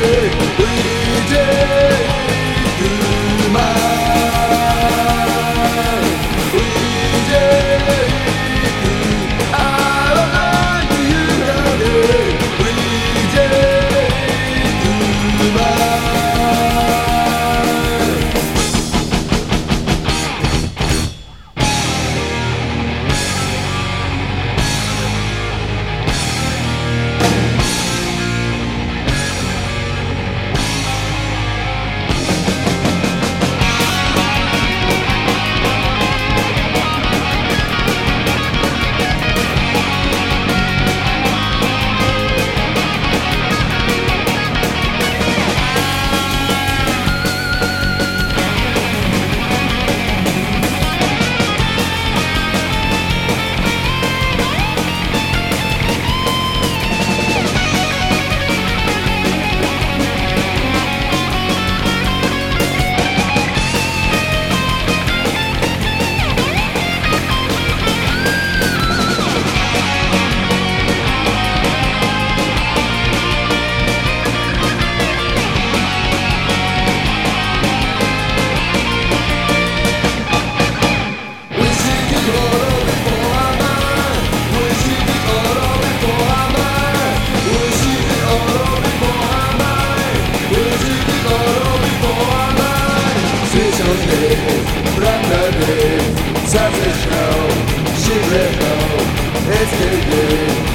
Beautiful, beautiful. Brandony, Brandony, Sausage Show, She It's New